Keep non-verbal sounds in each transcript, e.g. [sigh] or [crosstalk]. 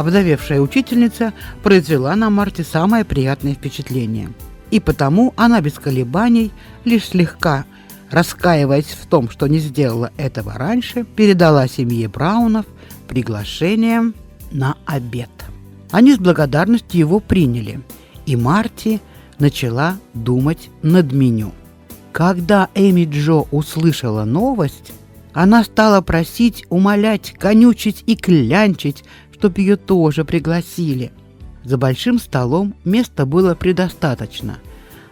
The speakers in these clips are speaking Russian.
обдавевшая учительница, произвела на Марте самое приятное впечатление. И потому она без колебаний, лишь слегка раскаиваясь в том, что не сделала этого раньше, передала семье Браунов приглашение на обед. Они с благодарностью его приняли, и Марти начала думать над меню. Когда Эми Джо услышала новость, она стала просить, умолять, конючить и клянчить, чтоб ее тоже пригласили. За большим столом места было предостаточно –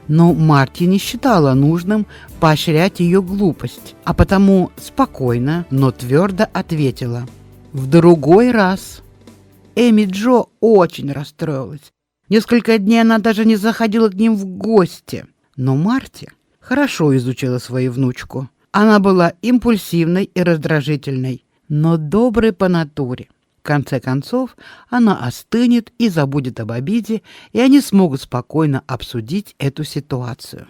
но Марти не считала нужным поощрять ее глупость, а потому спокойно, но твердо ответила. «В другой раз». Эми Джо очень расстроилась. Несколько дней она даже не заходила к ним в гости. Но Марти хорошо изучила свою внучку. Она была импульсивной и раздражительной, но доброй по натуре конце концов, она остынет и забудет об обиде, и они смогут спокойно обсудить эту ситуацию.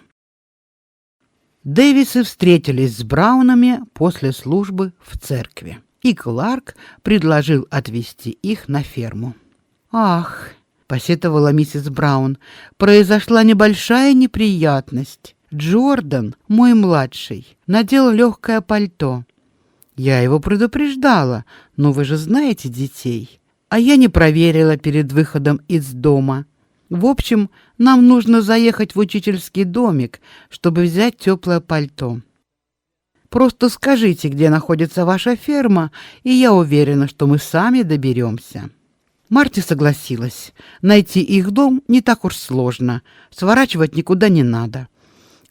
Дэвисы встретились с Браунами после службы в церкви, и Кларк предложил отвезти их на ферму. «Ах!» — посетовала миссис Браун. «Произошла небольшая неприятность. Джордан, мой младший, надел легкое пальто. Я его предупреждала, но вы же знаете детей. А я не проверила перед выходом из дома. В общем, нам нужно заехать в учительский домик, чтобы взять теплое пальто. Просто скажите, где находится ваша ферма, и я уверена, что мы сами доберемся. Марти согласилась. Найти их дом не так уж сложно. Сворачивать никуда не надо.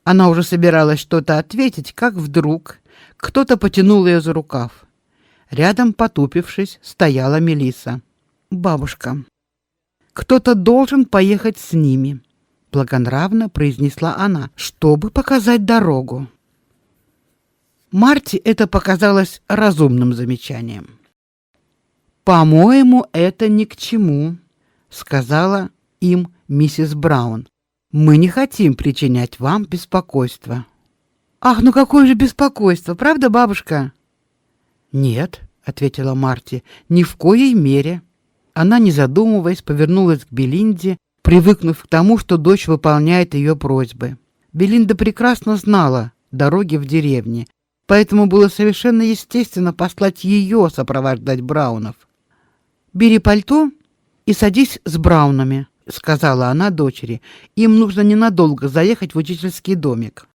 Она уже собиралась что-то ответить, как вдруг кто-то потянул ее за рукав. Рядом, потупившись, стояла Мелиса. Бабушка. Кто-то должен поехать с ними, благонравно произнесла она, чтобы показать дорогу. Марти это показалось разумным замечанием. По-моему, это ни к чему, сказала им миссис Браун. Мы не хотим причинять вам беспокойство. Ах, ну какое же беспокойство, правда, бабушка? Нет, ответила Марти. Ни в коей мере. Она, не задумываясь, повернулась к Белинде, привыкнув к тому, что дочь выполняет ее просьбы. Белинда прекрасно знала дороги в деревне, поэтому было совершенно естественно послать ее сопровождать Браунов. Бери пальто и садись с Браунами, сказала она дочери. Им нужно ненадолго заехать в учительский домик.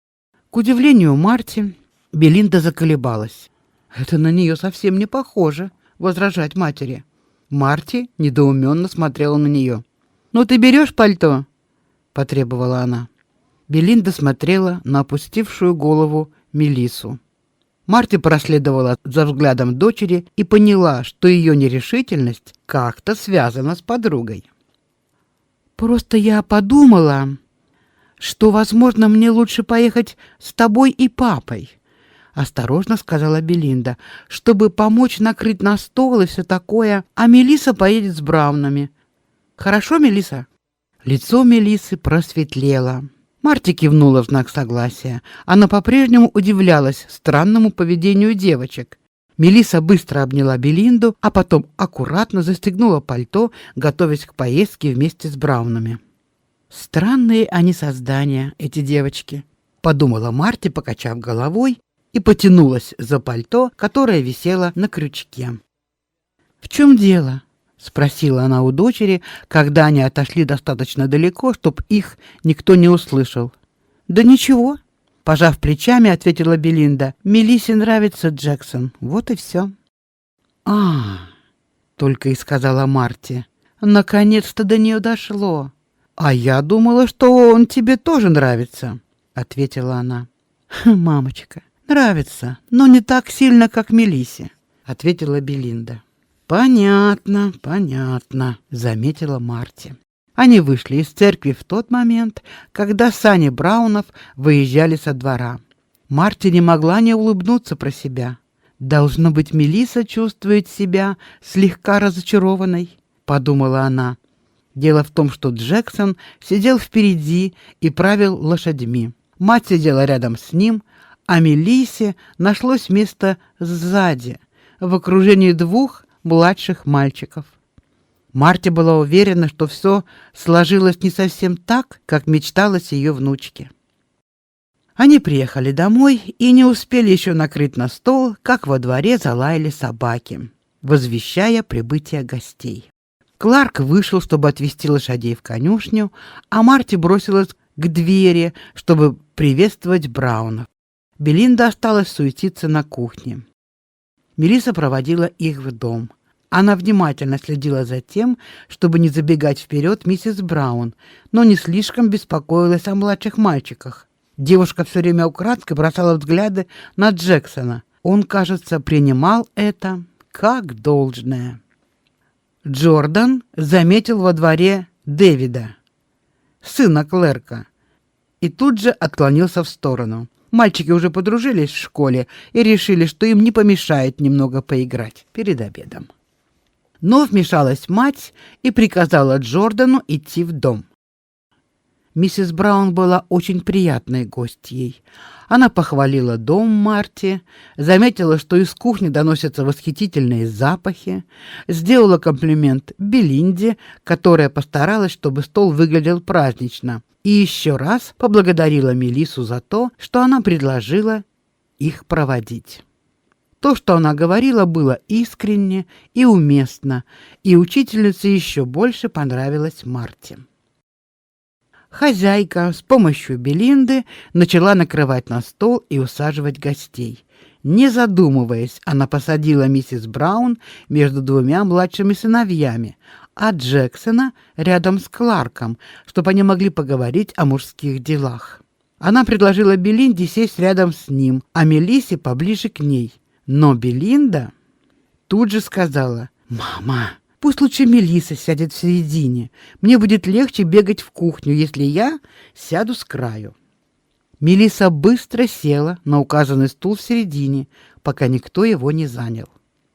К удивлению Марти, Белинда заколебалась. Это на нее совсем не похоже возражать матери. Марти недоуменно смотрела на нее. "Ну ты берешь пальто?" потребовала она. Белинда смотрела на опустившую голову Мелису. Марти проследовала за взглядом дочери и поняла, что ее нерешительность как-то связана с подругой. Просто я подумала, что, возможно, мне лучше поехать с тобой и папой, осторожно сказала Белинда, чтобы помочь накрыть на стол и все такое, а Мелиса поедет с Браунами. Хорошо, Мелиса? Лицо Мелисы просветлело. Марти кивнула в знак согласия. Она по-прежнему удивлялась странному поведению девочек. Мелиса быстро обняла Белинду, а потом аккуратно застегнула пальто, готовясь к поездке вместе с Браунами. Странные они создания, эти девочки, подумала Марти, покачав головой, и потянулась за пальто, которое висело на крючке. В чем дело? спросила она у дочери, когда они отошли достаточно далеко, чтобы их никто не услышал. Да ничего, пожав плечами, ответила Белинда. Мелисе нравится Джексон. Вот и все. А, только и сказала Марти. Наконец-то до нее дошло. А я думала, что он тебе тоже нравится, ответила она. Мамочка, нравится, но не так сильно, как Мелисе, ответила Белинда. Понятно, понятно, заметила Марти. Они вышли из церкви в тот момент, когда сани Браунов выезжали со двора. Марти не могла не улыбнуться про себя. Должно быть, Мелиса чувствует себя слегка разочарованной, подумала она. Дело в том, что Джексон сидел впереди и правил лошадьми. Мать сидела рядом с ним, а Мелисе нашлось место сзади, в окружении двух младших мальчиков. Марти была уверена, что все сложилось не совсем так, как мечталось ее внучке. Они приехали домой и не успели еще накрыть на стол, как во дворе залаяли собаки, возвещая прибытие гостей. Кларк вышел, чтобы отвезти лошадей в конюшню, а Марти бросилась к двери, чтобы приветствовать Брауна. Белинда осталась суетиться на кухне. Мелисса проводила их в дом. Она внимательно следила за тем, чтобы не забегать вперед миссис Браун, но не слишком беспокоилась о младших мальчиках. Девушка все время украдкой бросала взгляды на Джексона. Он, кажется, принимал это как должное. Джордан заметил во дворе Дэвида, сына клерка, и тут же отклонился в сторону. Мальчики уже подружились в школе и решили, что им не помешает немного поиграть перед обедом. Но вмешалась мать и приказала Джордану идти в дом. Миссис Браун была очень приятной гостьей. Она похвалила дом Марти, заметила, что из кухни доносятся восхитительные запахи, сделала комплимент Белинде, которая постаралась, чтобы стол выглядел празднично, и еще раз поблагодарила Мелису за то, что она предложила их проводить. То, что она говорила, было искренне и уместно, и учительнице еще больше понравилось Марте. Хозяйка с помощью Белинды начала накрывать на стол и усаживать гостей. Не задумываясь, она посадила миссис Браун между двумя младшими сыновьями, а Джексона рядом с Кларком, чтобы они могли поговорить о мужских делах. Она предложила Белинде сесть рядом с ним, а Мелиссе поближе к ней. Но Белинда тут же сказала: "Мама, пусть лучше Мелисса сядет в середине. Мне будет легче бегать в кухню, если я сяду с краю". Мелисса быстро села на указанный стул в середине, пока никто его не занял.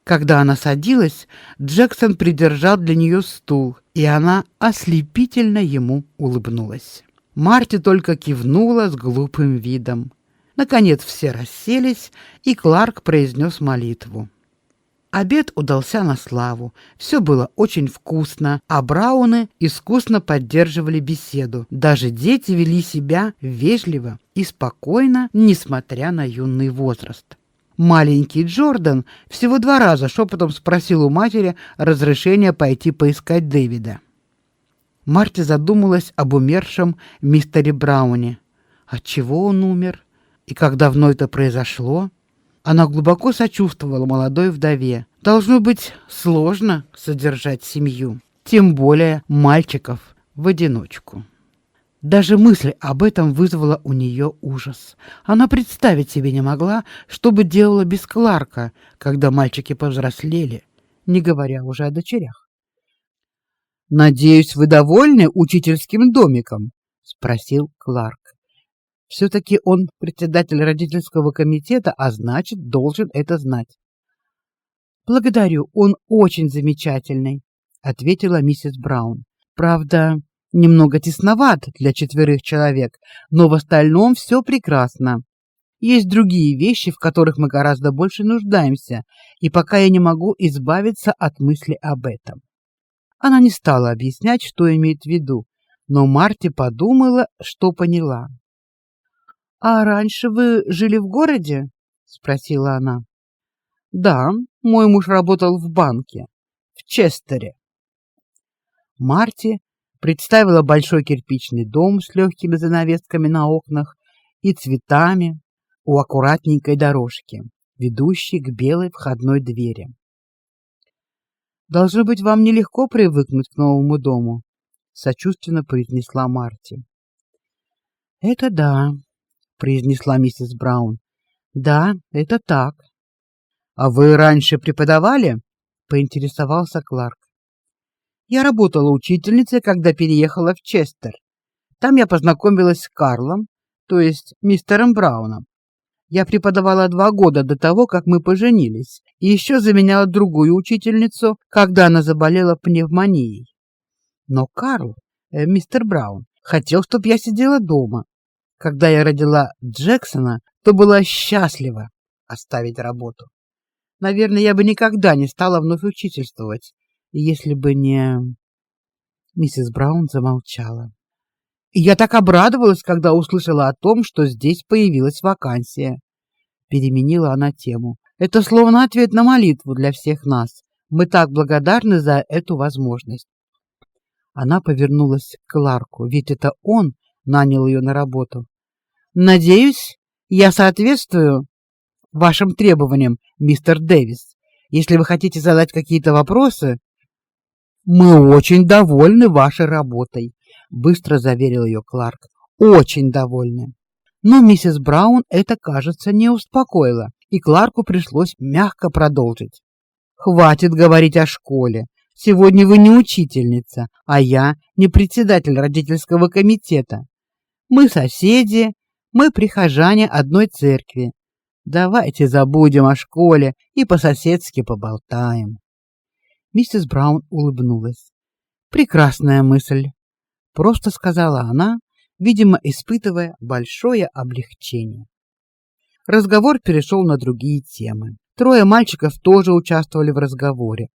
Когда она садилась, Джексон придержал для нее стул, и она ослепительно ему улыбнулась. Марти только кивнула с глупым видом. Наконец все расселись, и Кларк произнес молитву. Обед удался на славу. Все было очень вкусно, а Брауны искусно поддерживали беседу. Даже дети вели себя вежливо и спокойно, несмотря на юный возраст. Маленький Джордан всего два раза шепотом спросил у матери разрешения пойти поискать Дэвида. Марти задумалась об умершем мистере Брауне. От чего он умер? И как давно это произошло? Она глубоко сочувствовала молодой вдове. Должно быть сложно содержать семью, тем более мальчиков в одиночку. Даже мысль об этом вызвала у нее ужас. Она представить себе не могла, что бы делала без Кларка, когда мальчики повзрослели, не говоря уже о дочерях. Надеюсь, вы довольны учительским домиком, спросил Кларк. Все таки он председатель родительского комитета, а значит, должен это знать. Благодарю, он очень замечательный, ответила миссис Браун. Правда, немного тесноват для четверых человек, но в остальном все прекрасно. Есть другие вещи, в которых мы гораздо больше нуждаемся, и пока я не могу избавиться от мысли об этом. Она не стала объяснять, что имеет в виду, но Марти подумала, что поняла. А раньше вы жили в городе? спросила она. Да, мой муж работал в банке в Честере. Марти представила большой кирпичный дом с легкими занавесками на окнах и цветами у аккуратненькой дорожки, ведущей к белой входной двери. Должно быть, вам нелегко привыкнуть к новому дому, сочувственно произнесла Марти. Это да, произнесла миссис Браун. Да, это так. А вы раньше преподавали? поинтересовался Кларк. Я работала учительницей, когда переехала в Честер. Там я познакомилась с Карлом, то есть мистером Брауном. Я преподавала два года до того, как мы поженились, и еще заменяла другую учительницу, когда она заболела пневмонией. Но Карл, э, мистер Браун, хотел, чтобы я сидела дома. Когда я родила Джексона, то была счастлива оставить работу. Наверное, я бы никогда не стала вновь учительствовать, если бы не Миссис Браун замолчала. И я так обрадовалась, когда услышала о том, что здесь появилась вакансия. Переменила она тему. Это словно ответ на молитву для всех нас. Мы так благодарны за эту возможность. Она повернулась к Кларку, ведь это он нанял ее на работу. Надеюсь, я соответствую вашим требованиям, мистер Дэвис. Если вы хотите задать какие-то вопросы, мы очень довольны вашей работой, быстро заверил ее Кларк. Очень довольны. Но миссис Браун это, кажется, не успокоило, и Кларку пришлось мягко продолжить. Хватит говорить о школе. Сегодня вы не учительница, а я не председатель родительского комитета. Мы соседи, мы прихожане одной церкви. Давайте забудем о школе и по-соседски поболтаем. Миссис Браун улыбнулась. Прекрасная мысль, просто сказала она, видимо, испытывая большое облегчение. Разговор перешел на другие темы. Трое мальчиков тоже участвовали в разговоре.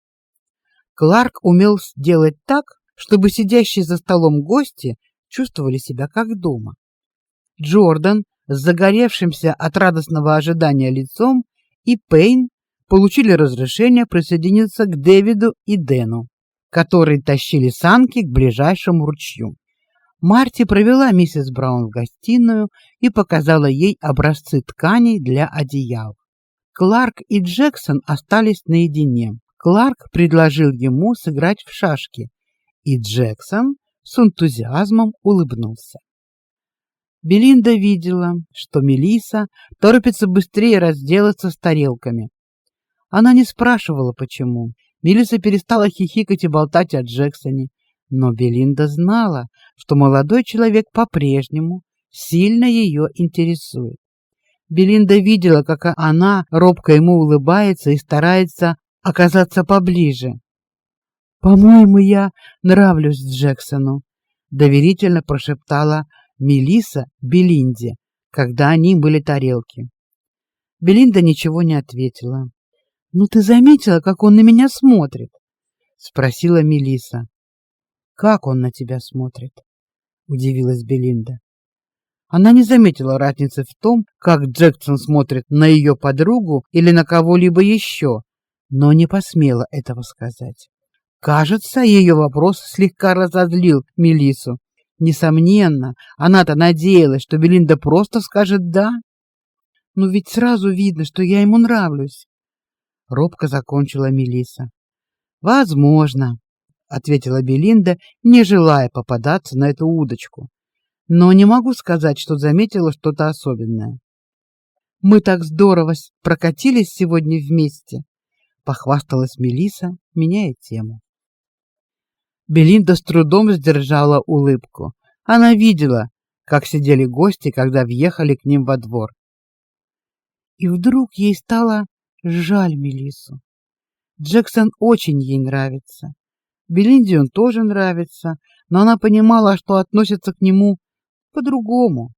Кларк умел сделать так, чтобы сидящие за столом гости чувствовали себя как дома. Джордан с загоревшимся от радостного ожидания лицом и Пейн получили разрешение присоединиться к Дэвиду и Дэну, которые тащили санки к ближайшему ручью. Марти провела миссис Браун в гостиную и показала ей образцы тканей для одеял. Кларк и Джексон остались наедине. Кларк предложил ему сыграть в шашки, и Джексон с энтузиазмом улыбнулся. Белинда видела, что Мелиса торопится быстрее разделаться с тарелками. Она не спрашивала почему. Мелиса перестала хихикать и болтать о Джексоне, но Белинда знала, что молодой человек по-прежнему сильно ее интересует. Белинда видела, как она робко ему улыбается и старается оказаться поближе. По-моему, я нравлюсь Джексону, доверительно прошептала Мелиса Белинде, когда они были тарелки. Белинда ничего не ответила. "Ну ты заметила, как он на меня смотрит?" спросила Мелиса. "Как он на тебя смотрит?" удивилась Белинда. Она не заметила разницы в том, как Джексон смотрит на ее подругу или на кого-либо еще, но не посмела этого сказать. Кажется, ее вопрос слегка разозлил Мелису. Несомненно, она-то надеялась, что Белинда просто скажет «да». Но ведь сразу видно, что я ему нравлюсь. Робко закончила Мелиса. Возможно, ответила Белинда, не желая попадаться на эту удочку. Но не могу сказать, что заметила что-то особенное. Мы так здорово прокатились сегодня вместе, похвасталась Мелиса, меняя тему. Белинда с трудом сдержала улыбку. Она видела, как сидели гости, когда въехали к ним во двор. И вдруг ей стало жаль Мелису. Джексон очень ей нравится. Белинде он тоже нравится, но она понимала, что относится к нему по-другому.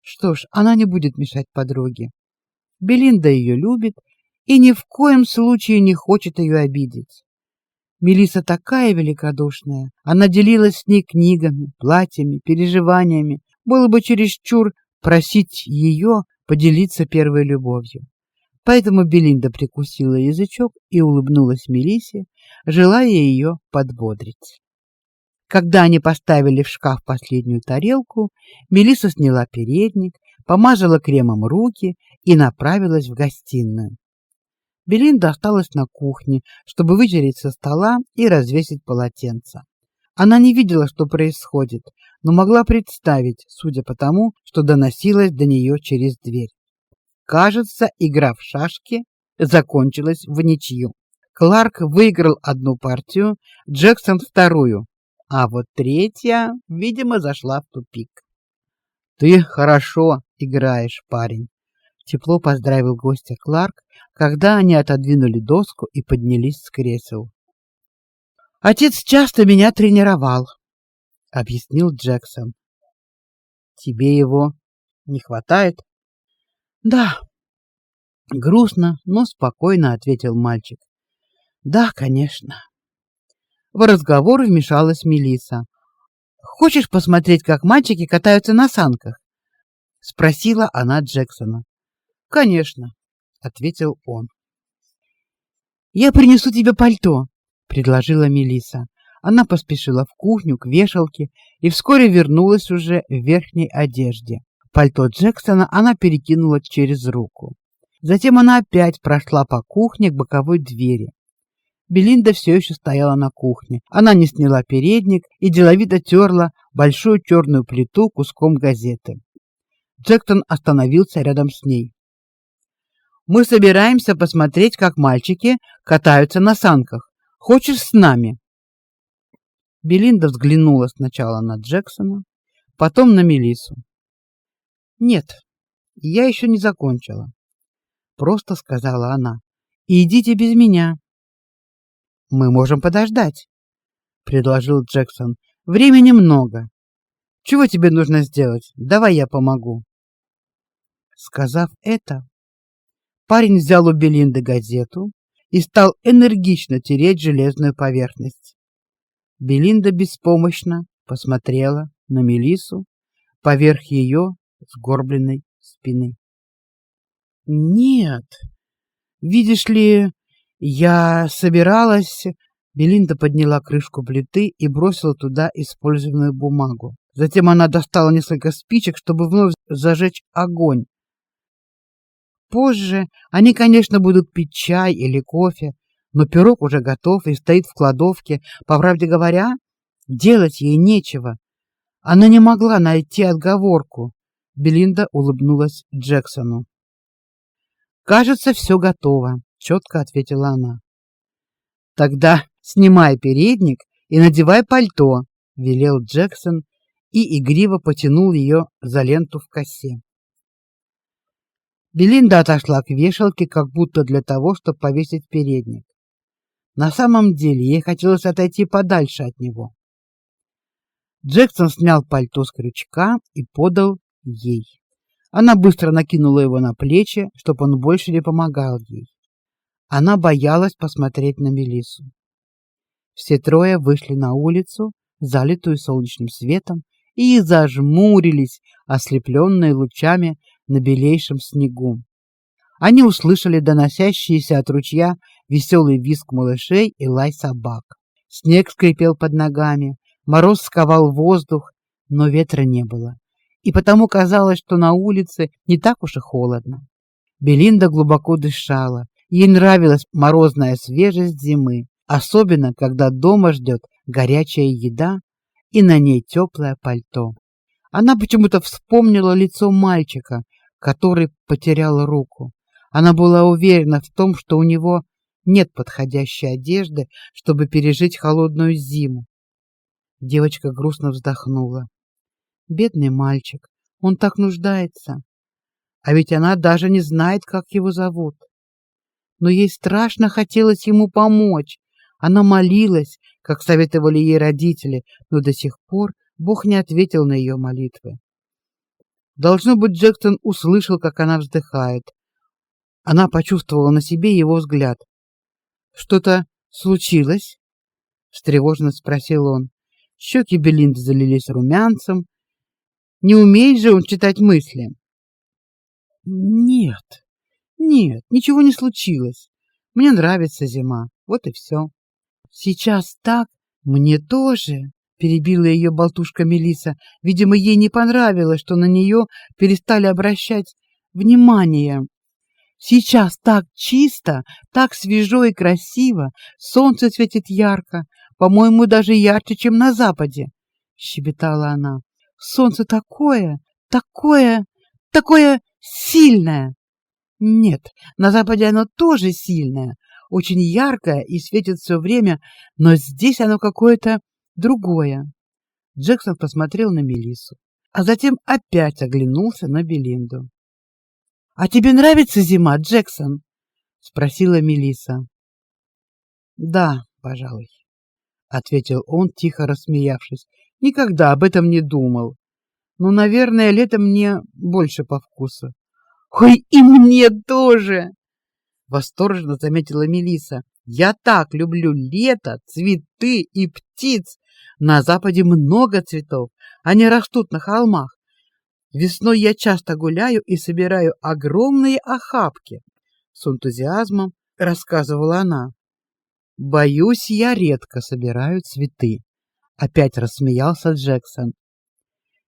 Что ж, она не будет мешать подруге. Белинда ее любит и ни в коем случае не хочет ее обидеть. Мелиса такая великодушная. Она делилась с ней книгами, платьями, переживаниями. Было бы чересчур просить ее поделиться первой любовью. Поэтому Белинда прикусила язычок и улыбнулась Мелисе, желая ее подбодрить. Когда они поставили в шкаф последнюю тарелку, Мелиса сняла передник, помазала кремом руки и направилась в гостиную. Белинда осталась на кухне, чтобы вытереть со стола и развесить полотенца. Она не видела, что происходит, но могла представить, судя по тому, что доносилось до нее через дверь. Кажется, игра в шашки закончилась в ничью. Кларк выиграл одну партию, Джексон вторую, а вот третья, видимо, зашла в тупик. Ты хорошо играешь, парень. Тепло поздравил гостя Кларк, когда они отодвинули доску и поднялись с кресел. Отец часто меня тренировал, объяснил Джексон. Тебе его не хватает? Да. Грустно, но спокойно ответил мальчик. Да, конечно. В разговор вмешалась Мелиса. Хочешь посмотреть, как мальчики катаются на санках? спросила она Джексона. Конечно, ответил он. Я принесу тебе пальто, предложила Мелиса. Она поспешила в кухню к вешалке и вскоре вернулась уже в верхней одежде. Пальто Джексона она перекинула через руку. Затем она опять прошла по кухне к боковой двери. Белинда все еще стояла на кухне. Она не сняла передник и деловито терла большую черную плиту куском газеты. Джексон остановился рядом с ней. Мы собираемся посмотреть, как мальчики катаются на санках. Хочешь с нами? Белинда взглянула сначала на Джексона, потом на Мелису. Нет, я еще не закончила, просто сказала она. Идите без меня. Мы можем подождать, предложил Джексон. Времени много. Чего тебе нужно сделать? Давай я помогу. Сказав это, парень взял у Белинды газету и стал энергично тереть железную поверхность. Белинда беспомощно посмотрела на Мелису поверх ее сгорбленной спины. Нет. Видишь ли, я собиралась Белинда подняла крышку плиты и бросила туда использованную бумагу. Затем она достала несколько спичек, чтобы вновь зажечь огонь. Позже они, конечно, будут пить чай или кофе, но пирог уже готов и стоит в кладовке. По правде говоря, делать ей нечего. Она не могла найти отговорку. Белинда улыбнулась Джексону. Кажется, все готово, четко ответила она. Тогда снимай передник и надевай пальто, велел Джексон и игриво потянул ее за ленту в косе. Белинда отошла к вешалке, как будто для того, чтобы повесить передник. На самом деле, ей хотелось отойти подальше от него. Джексон снял пальто с крючка и подал ей. Она быстро накинула его на плечи, чтобы он больше не помогал ей. Она боялась посмотреть на Мелису. Все трое вышли на улицу, залитую солнечным светом, и зажмурились, ослепленные лучами на белейшем снегу. Они услышали доносящийся от ручья веселый визг малышей и лай собак. Снег скрипел под ногами, мороз сковал воздух, но ветра не было. И потому казалось, что на улице не так уж и холодно. Белинда глубоко дышала. Ей нравилась морозная свежесть зимы, особенно когда дома ждет горячая еда и на ней теплое пальто. Она почему-то вспомнила лицо мальчика, который потерял руку. Она была уверена в том, что у него нет подходящей одежды, чтобы пережить холодную зиму. Девочка грустно вздохнула. Бедный мальчик, он так нуждается. А ведь она даже не знает, как его зовут. Но ей страшно хотелось ему помочь. Она молилась, как советовали ей родители, но до сих пор Бог не ответил на ее молитвы. Должно быть, Джексон услышал, как она вздыхает. Она почувствовала на себе его взгляд. Что-то случилось? встревоженно спросил он. Щеки Белинды залились румянцем. Не умеет же он читать мысли. Нет. Нет, ничего не случилось. Мне нравится зима. Вот и все. Сейчас так мне тоже перебила ее болтушка Мелиса. Видимо, ей не понравилось, что на нее перестали обращать внимание. Сейчас так чисто, так свежо и красиво, солнце светит ярко, по-моему, даже ярче, чем на западе, щебетала она. Солнце такое, такое, такое сильное. Нет, на западе оно тоже сильное. очень яркое и светит все время, но здесь оно какое-то другое. Джексон посмотрел на Мелиссу, а затем опять оглянулся на Белинду. А тебе нравится зима, Джексон? спросила Мелиса. Да, пожалуй, ответил он, тихо рассмеявшись. Никогда об этом не думал. Но, наверное, лето мне больше по вкусу. Ой, и мне тоже, восторженно заметила Мелиса. Я так люблю лето, цветы и птиц. На западе много цветов, они растут на холмах. Весной я часто гуляю и собираю огромные охапки. С энтузиазмом рассказывала она. Боюсь, я редко собираю цветы. Опять рассмеялся Джексон.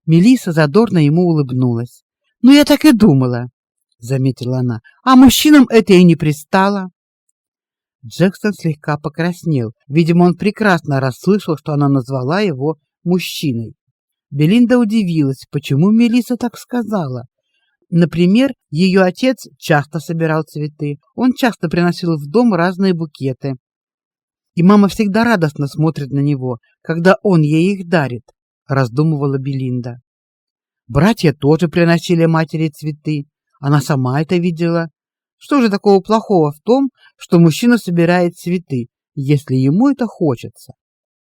Мелиса задорно ему улыбнулась. "Ну я так и думала", заметила она. "А мужчинам это и не пристало". Джексон слегка покраснел. Видимо, он прекрасно расслышал, что она назвала его мужчиной. Белинда удивилась, почему Мелиса так сказала. Например, ее отец часто собирал цветы. Он часто приносил в дом разные букеты. И мама всегда радостно смотрит на него, когда он ей их дарит, раздумывала Белинда. Братья тоже приносили матери цветы. Она сама это видела. Что же такого плохого в том, что мужчина собирает цветы, если ему это хочется?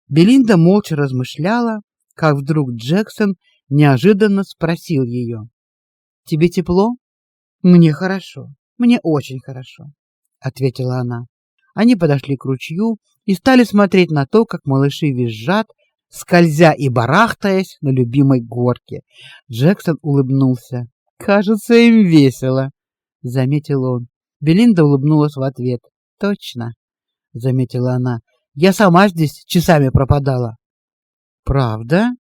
Белинда молча размышляла, как вдруг Джексон неожиданно спросил ее: "Тебе тепло?" "Мне хорошо. Мне очень хорошо", ответила она. Они подошли к ручью и стали смотреть на то, как малыши визжат, скользя и барахтаясь на любимой горке. Джексон улыбнулся. Кажется, им весело, заметил он. Белинда улыбнулась в ответ. Точно, заметила она. Я сама здесь часами пропадала. Правда?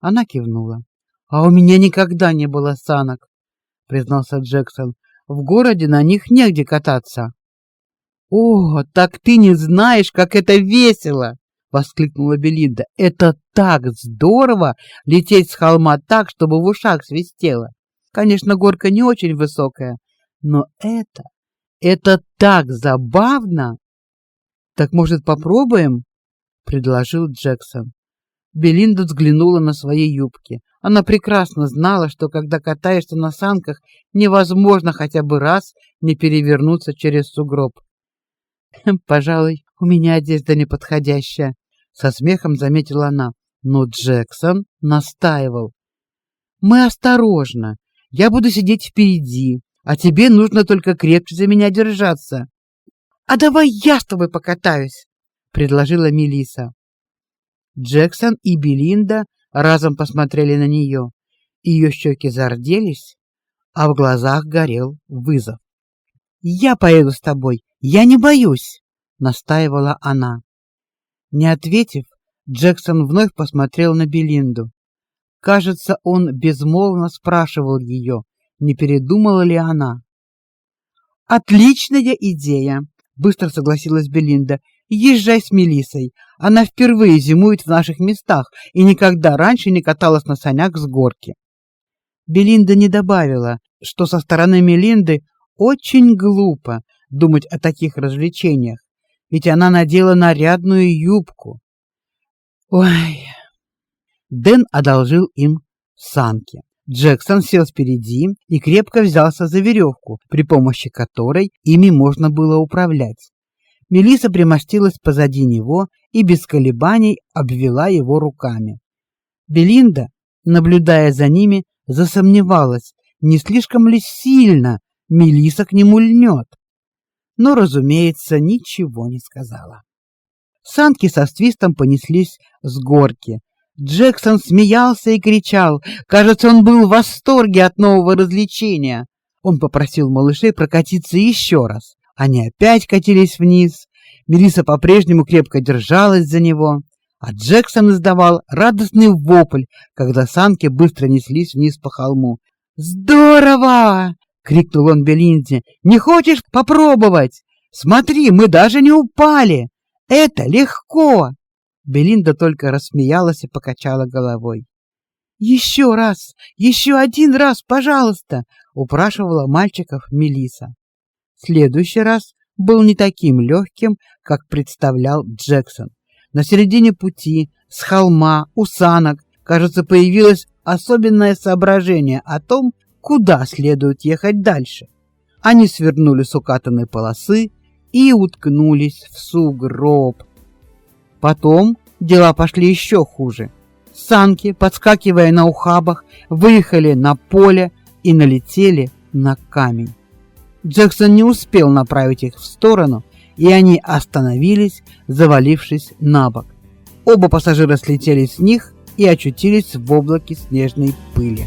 Она кивнула. А у меня никогда не было санок, признался Джексон. В городе на них негде кататься. О, так ты не знаешь, как это весело, воскликнула Белинда. Это так здорово лететь с холма так, чтобы в ушах свистело. Конечно, горка не очень высокая, но это это так забавно. Так может, попробуем? предложил Джексон. Белинда взглянула на свои юбки. Она прекрасно знала, что когда катаешься на санках, невозможно хотя бы раз не перевернуться через сугроб. [laughs] Пожалуй, у меня одежда неподходящая, со смехом заметила она. Но Джексон настаивал. Мы осторожно. Я буду сидеть впереди, а тебе нужно только крепче за меня держаться. А давай я с тобой покатаюсь, предложила Мелиса. Джексон и Белинда разом посмотрели на нее. Ее щеки зарделись, а в глазах горел вызов. Я поеду с тобой, я не боюсь, настаивала она. Не ответив, Джексон вновь посмотрел на Белинду. Кажется, он безмолвно спрашивал ее, не передумала ли она. Отличная идея, быстро согласилась Белинда. Езжай с Мелисой. Она впервые зимует в наших местах и никогда раньше не каталась на санях с горки. Белинда не добавила, что со стороны Мелинды очень глупо думать о таких развлечениях, ведь она надела нарядную юбку. Ой. Дэн одолжил им санки. Джексон сел впереди и крепко взялся за веревку, при помощи которой ими можно было управлять. Мелиса примостилась позади него и без колебаний обвела его руками. Белинда, наблюдая за ними, засомневалась, не слишком ли сильно Мелиса к нему льнет. Но, разумеется, ничего не сказала. Санки со свистом понеслись с горки. Джексон смеялся и кричал. Кажется, он был в восторге от нового развлечения. Он попросил малышей прокатиться еще раз. Они опять катились вниз. Мелиса по-прежнему крепко держалась за него, а Джексон издавал радостный вопль, когда санки быстро неслись вниз по холму. "Здорово!" крикнул он Белинде. "Не хочешь попробовать? Смотри, мы даже не упали. Это легко!" Белинда только рассмеялась и покачала головой. «Еще раз, еще один раз, пожалуйста, упрашивала мальчиков Мелиса. Следующий раз был не таким легким, как представлял Джексон. На середине пути, с холма, у санок, кажется, появилось особенное соображение о том, куда следует ехать дальше. Они свернули с укатанной полосы и уткнулись в сугроб. Потом дела пошли еще хуже. Санки, подскакивая на ухабах, выехали на поле и налетели на камень. Джексон не успел направить их в сторону, и они остановились, завалившись на бок. Оба пассажира слетели с них и очутились в облаке снежной пыли.